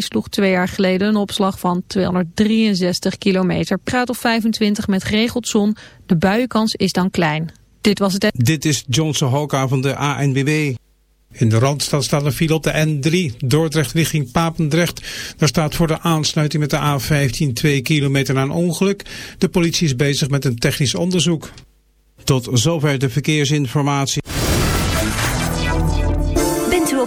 Sloeg twee jaar geleden een opslag van 263 kilometer. Praat op 25 met geregeld zon. De buienkans is dan klein. Dit was het... Dit is Johnson Hoka van de ANWB. In de Randstad staat een file op de N3, Dordrecht richting Papendrecht. Daar staat voor de aansluiting met de A15 2 kilometer na een ongeluk. De politie is bezig met een technisch onderzoek. Tot zover de verkeersinformatie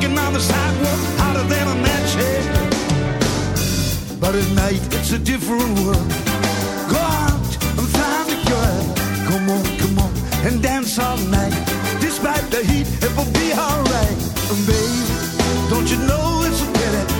walking on the sidewalk hotter than a match head. But at night it's a different world. Go out and find a girl. Come on, come on, and dance all night. Despite the heat, it will be alright. And babe, don't you know it's a pity?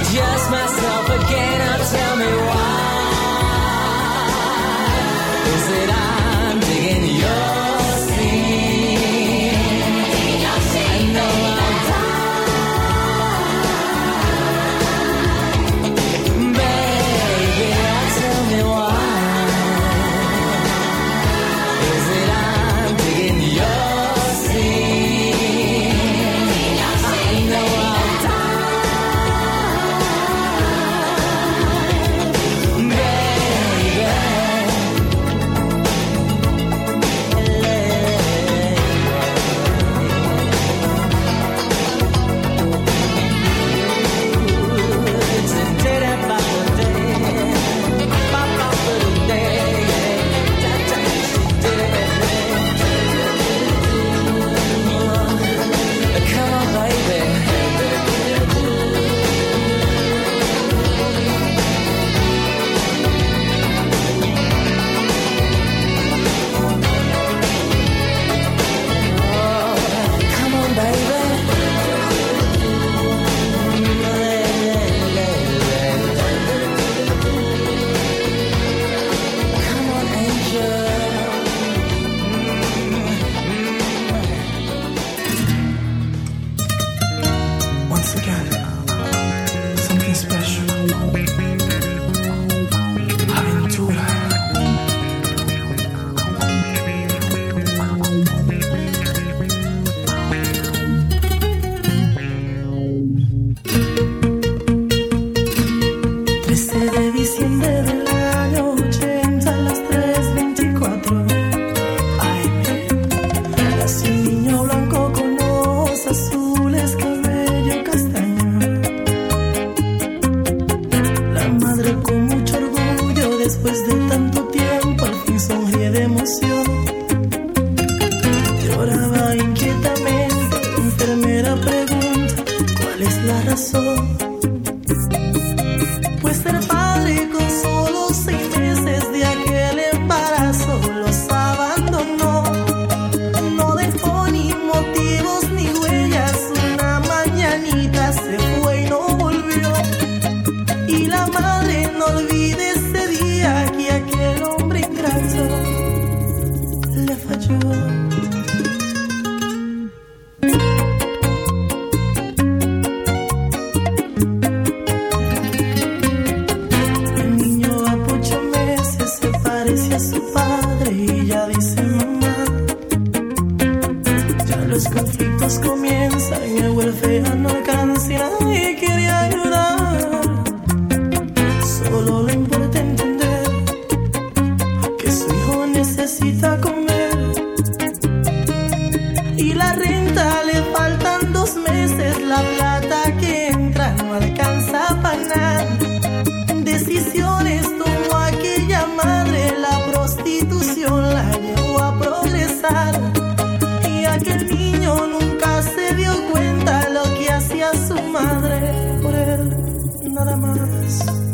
promise.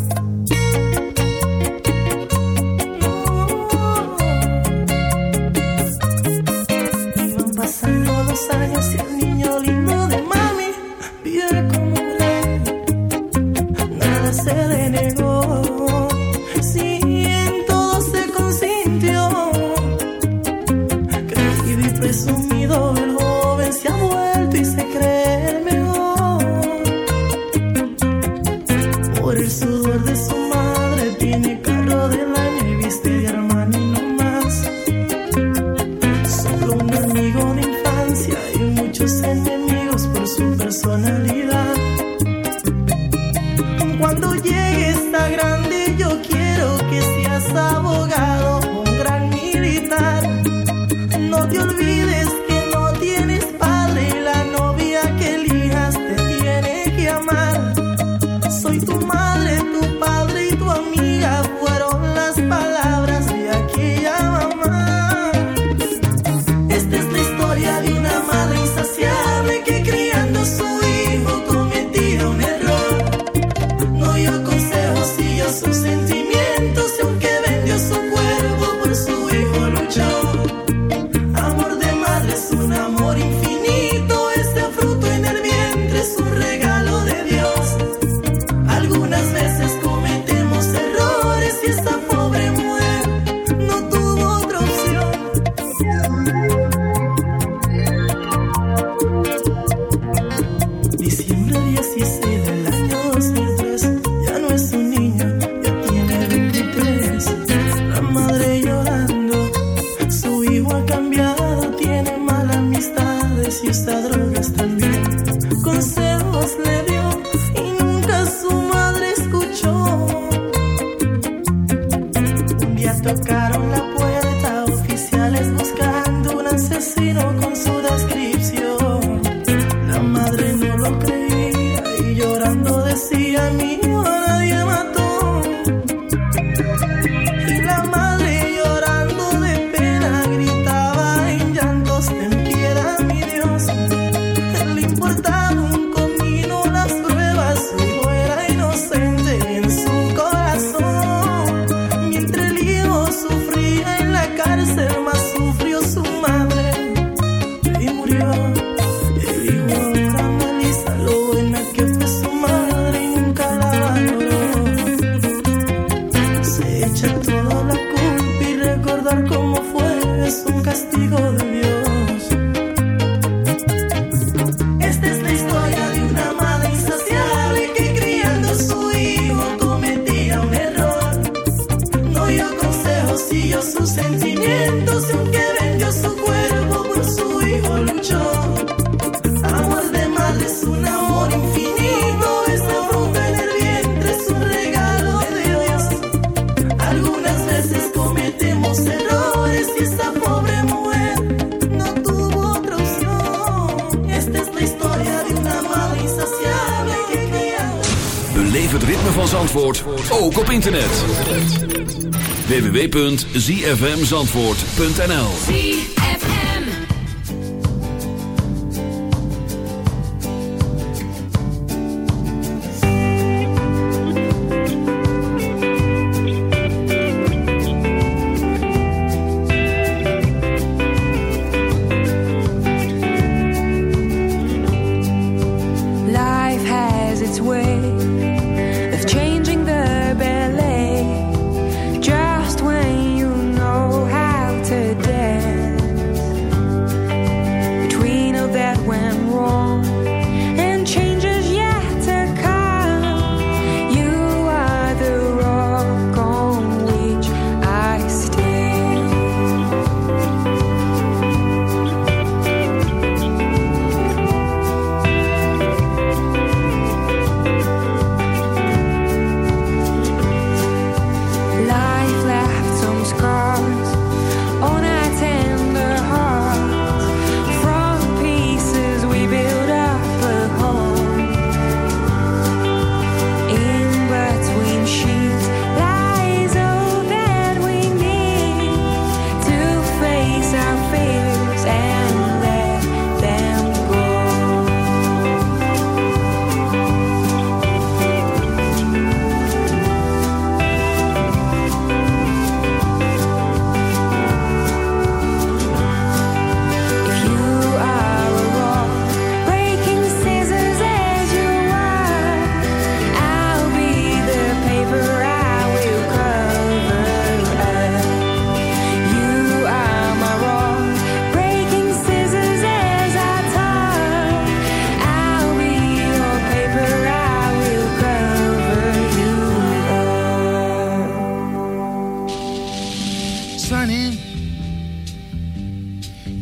conmigo ha cambiado, tiene malas amistades y está drogado. www.zfmzandvoort.nl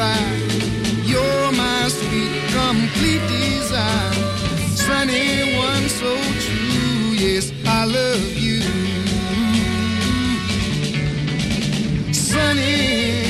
Fire. You're my sweet, complete desire. Sunny one so true. Yes, I love you. Sunny.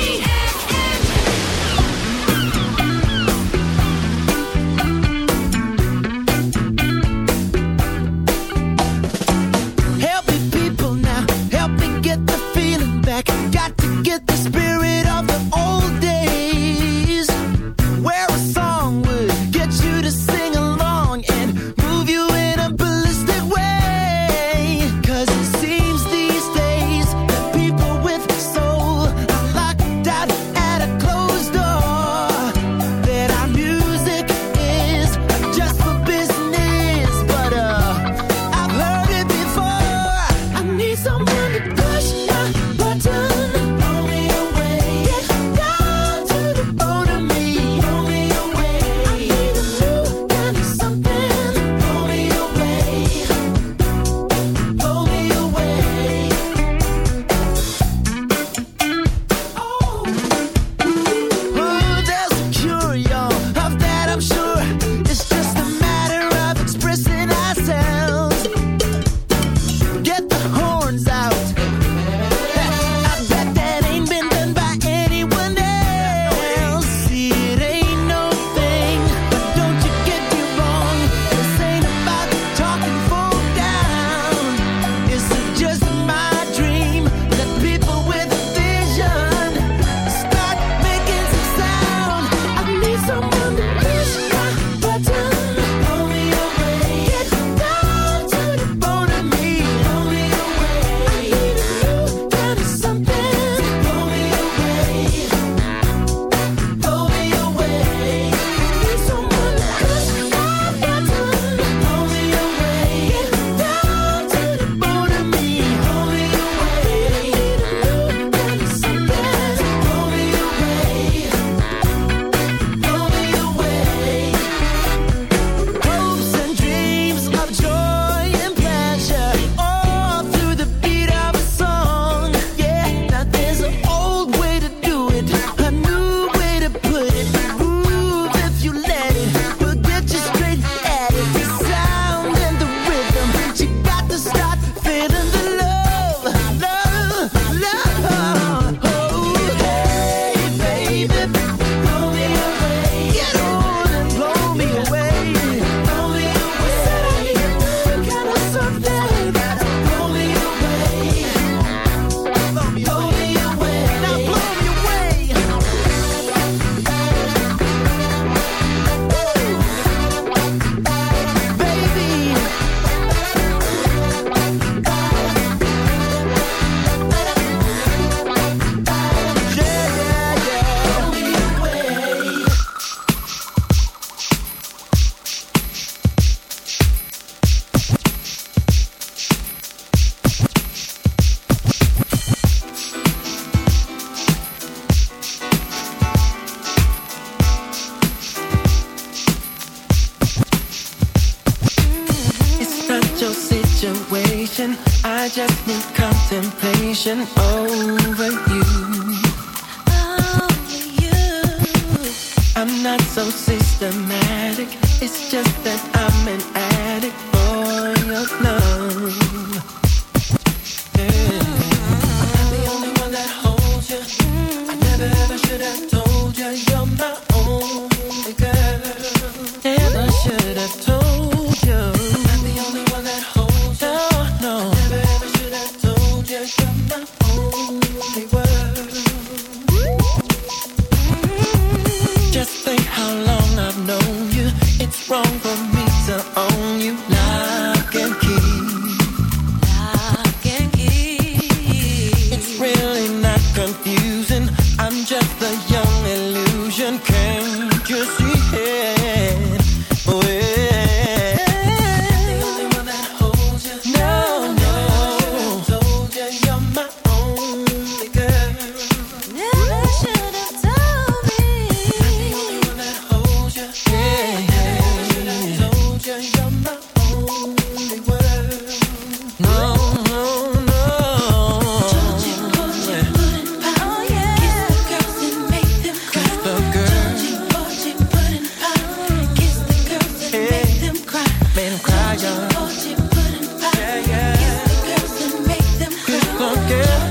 yeah.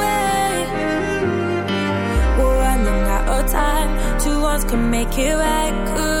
can make it right. Ooh.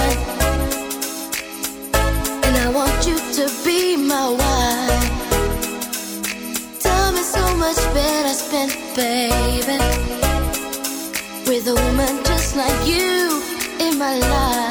to be my wife. Time is so much better spent, baby, with a woman just like you in my life.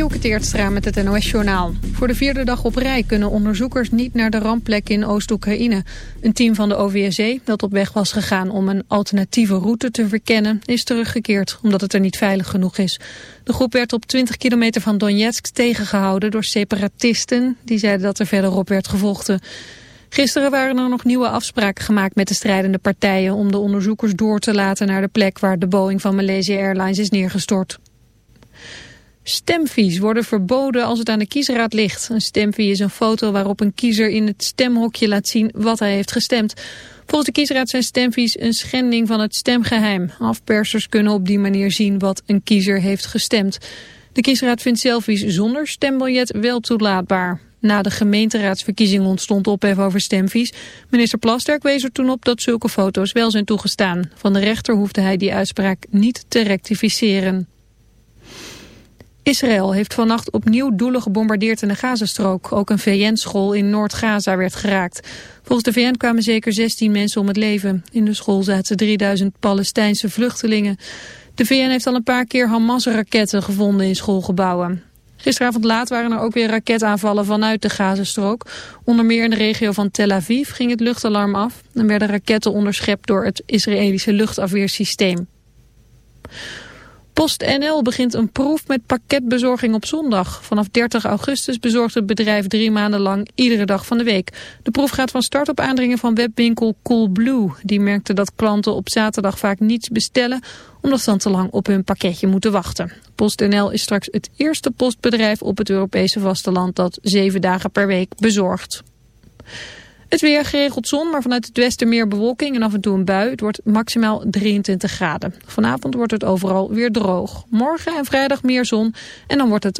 Dielke Teertstra met het NOS-journaal. Voor de vierde dag op rij kunnen onderzoekers niet naar de rampplek in Oost-Oekraïne. Een team van de OVSE, dat op weg was gegaan om een alternatieve route te verkennen, is teruggekeerd, omdat het er niet veilig genoeg is. De groep werd op 20 kilometer van Donetsk tegengehouden door separatisten, die zeiden dat er verderop werd gevochten. Gisteren waren er nog nieuwe afspraken gemaakt met de strijdende partijen om de onderzoekers door te laten naar de plek waar de Boeing van Malaysia Airlines is neergestort. Stemvies worden verboden als het aan de kiesraad ligt. Een stemvie is een foto waarop een kiezer in het stemhokje laat zien wat hij heeft gestemd. Volgens de kiesraad zijn stemvies een schending van het stemgeheim. Afpersers kunnen op die manier zien wat een kiezer heeft gestemd. De kiesraad vindt selfies zonder stembiljet wel toelaatbaar. Na de gemeenteraadsverkiezing ontstond ophef over stemvies. Minister Plasterk wees er toen op dat zulke foto's wel zijn toegestaan. Van de rechter hoefde hij die uitspraak niet te rectificeren. Israël heeft vannacht opnieuw doelen gebombardeerd in de Gazastrook. Ook een VN-school in Noord-Gaza werd geraakt. Volgens de VN kwamen zeker 16 mensen om het leven. In de school zaten 3000 Palestijnse vluchtelingen. De VN heeft al een paar keer Hamas-raketten gevonden in schoolgebouwen. Gisteravond laat waren er ook weer raketaanvallen vanuit de Gazastrook. Onder meer in de regio van Tel Aviv ging het luchtalarm af... en werden raketten onderschept door het Israëlische luchtafweersysteem. PostNL begint een proef met pakketbezorging op zondag. Vanaf 30 augustus bezorgt het bedrijf drie maanden lang iedere dag van de week. De proef gaat van start op aandringen van webwinkel Coolblue. Die merkte dat klanten op zaterdag vaak niets bestellen... omdat ze dan te lang op hun pakketje moeten wachten. PostNL is straks het eerste postbedrijf op het Europese vasteland... dat zeven dagen per week bezorgt. Het weer geregeld zon, maar vanuit het westen meer bewolking en af en toe een bui. Het wordt maximaal 23 graden. Vanavond wordt het overal weer droog. Morgen en vrijdag meer zon en dan wordt het